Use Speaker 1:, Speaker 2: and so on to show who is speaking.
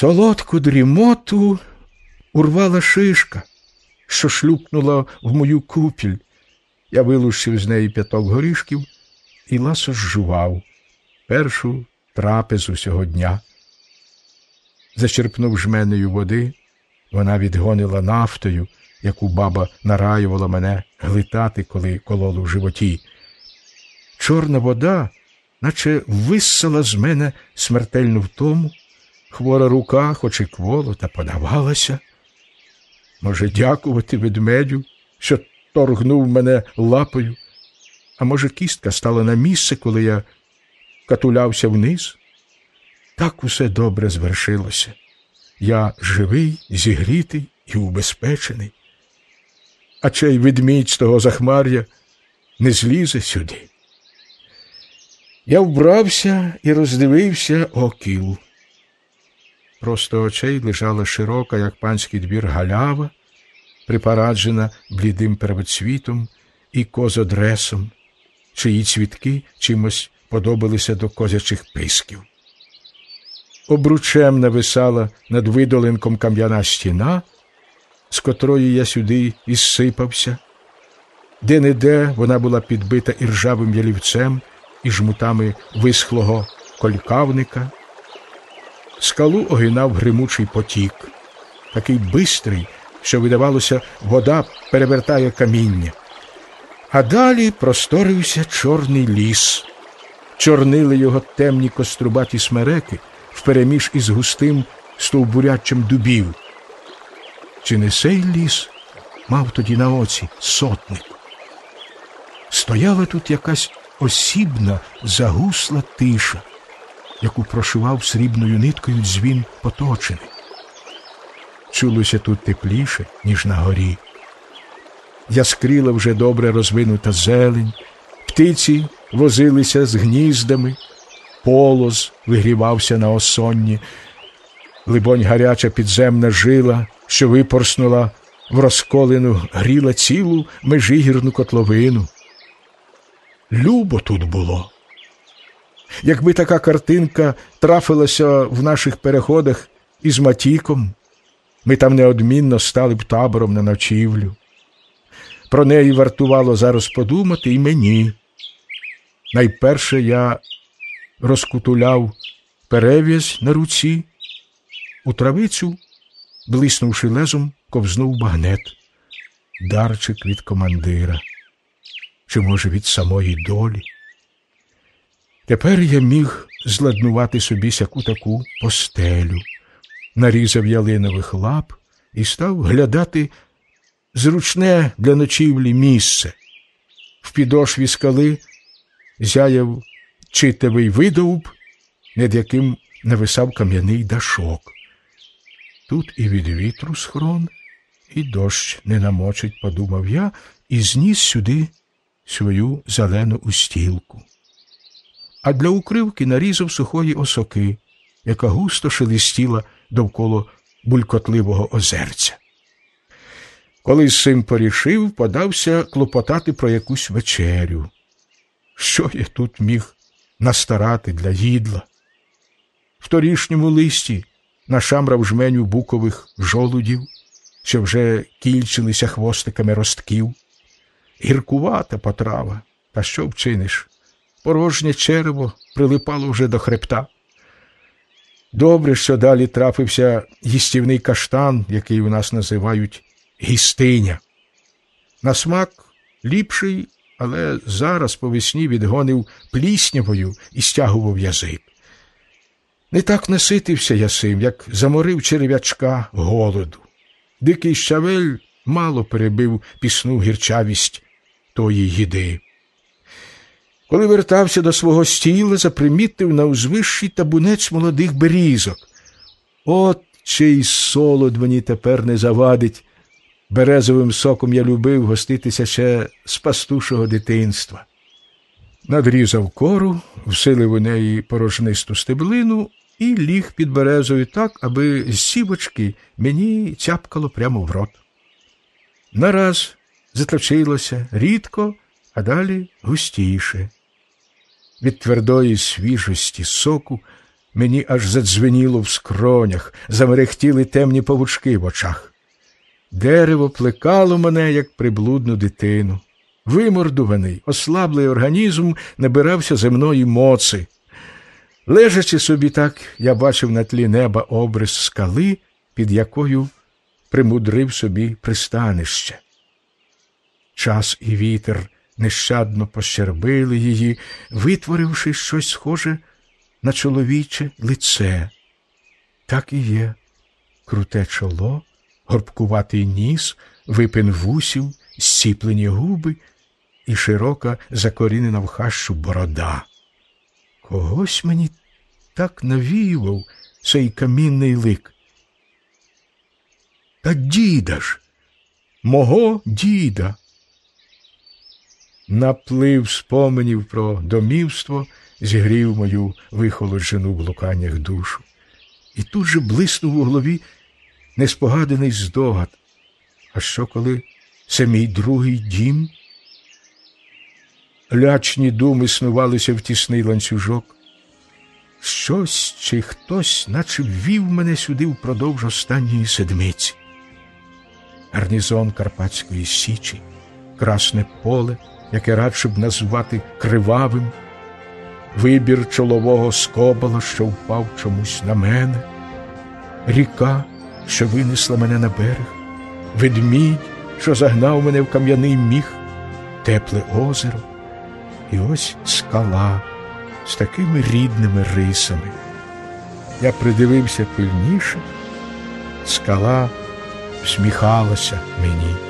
Speaker 1: Солодку дрімоту урвала шишка, що шлюпнула в мою купіль. Я вилущив з неї п'яток горішків і ласо жував першу трапезу сього дня. Зачерпнув жменею води, вона відгонила нафтою, яку баба нараювала мене глитати, коли кололо в животі. Чорна вода, наче виссала з мене смертельну втому, хвора рука, хоч і кволо, та подавалася. Може, дякувати ведмедю, що торгнув мене лапою, а може, кістка стала на місце, коли я катулявся вниз. Так усе добре звершилося. Я живий, зігрітий і убезпечений. А чей ведмідь з того захмар'я не злізе сюди. Я вбрався і роздивився окіл. Просто очей лежала широка, як панський двір, галява, припараджена блідим первоцвітом і козодресом, чиї цвітки чимось подобалися до козячих писків. Обручем нависала над видолинком кам'яна стіна, з котрої я сюди ізсипався, де не де вона була підбита іржавим ялівцем і жмутами висхлого колькавника. Скалу огинав гримучий потік, такий бистрий, що, видавалося, вода перевертає каміння. А далі просторився чорний ліс. Чорнили його темні кострубаті смереки впереміж із густим стовбурячим дубів. Чи не сей ліс мав тоді на оці сотник? Стояла тут якась осібна, загусла тиша, яку прошивав срібною ниткою дзвін поточини. Чулося тут тепліше, ніж на горі. Яскріла вже добре розвинута зелень, птиці возилися з гніздами, полоз вигрівався на осонні, либонь, гаряча підземна жила, що випорснула в розколену, гріла цілу межигірну котловину. Любо тут було. Якби така картинка трафилася в наших переходах із Матіком, ми там неодмінно стали б табором на ночівлю. Про неї вартувало зараз подумати і мені. Найперше я розкутуляв перев'язь на руці, у травицю, блиснувши лезом, ковзнув багнет, дарчик від командира, чи, може, від самої долі. Тепер я міг зладнувати собі сяку таку постелю, нарізав ялинових лап і став глядати зручне для ночівлі місце. В підошві скали зяяв читевий видовб, над яким нависав кам'яний дашок. Тут і від вітру схрон, і дощ не намочить, подумав я, і зніс сюди свою зелену устілку. А для укривки нарізав сухої осоки, яка густо шелестіла довкола булькотливого озерця. Коли з порішив, подався клопотати про якусь вечерю. Що я тут міг настарати для їдла? В торішньому листі нашамрав жменю букових жолудів, що вже кільчилися хвостиками ростків. Гіркувата потрава, та що вчиниш? Порожнє черево прилипало вже до хребта. Добре, що далі трапився їстівний каштан, який у нас називають гістиня. На смак ліпший, але зараз по весні відгонив пліснявою і стягував язик. Не так наситився я сим, як заморив черв'ячка голоду. Дикий щавель мало перебив пісну гірчавість тої їди. Коли вертався до свого стіла, запримітив на узвищі табунець молодих берізок. От чий солод мені тепер не завадить. Березовим соком я любив гоститися ще з пастушого дитинства. Надрізав кору, всилив у неї порожнисту стеблину і ліг під березою так, аби з сівочки мені цяпкало прямо в рот. Нараз заточилося рідко, а далі густіше. Від твердої свіжості соку Мені аж задзвеніло в скронях, замерехтіли темні павучки в очах. Дерево плекало мене, як приблудну дитину. Вимордуваний, ослаблий організм набирався земної моци. Лежачи собі так, я бачив на тлі неба обрис скали, під якою примудрив собі пристанище. Час і вітер нещадно пощербили її, витворивши щось схоже на чоловіче лице. Так і є круте чоло, горбкуватий ніс, випин вусів, зціплені губи і широка закорінена в хащу борода. Когось мені так навіював цей камінний лик. Та діда ж, мого діда. Наплив споменів про домівство зігрів мою вихолоджену в луканнях душу. І тут же блиснув у голові неспогаданий здогад. А що, коли це мій другий дім? Лячні думи снувалися в тісний ланцюжок. Щось чи хтось, наче ввів мене сюди впродовж останньої седмиці. Гарнізон Карпатської Січі, красне поле, яке радше б назвати кривавим, вибір чолового скобала, що впав чомусь на мене, ріка, що винесла мене на берег, ведмідь, що загнав мене в кам'яний міг, тепле озеро, і ось скала з такими рідними рисами. Я придивився пильніше, скала всміхалася мені.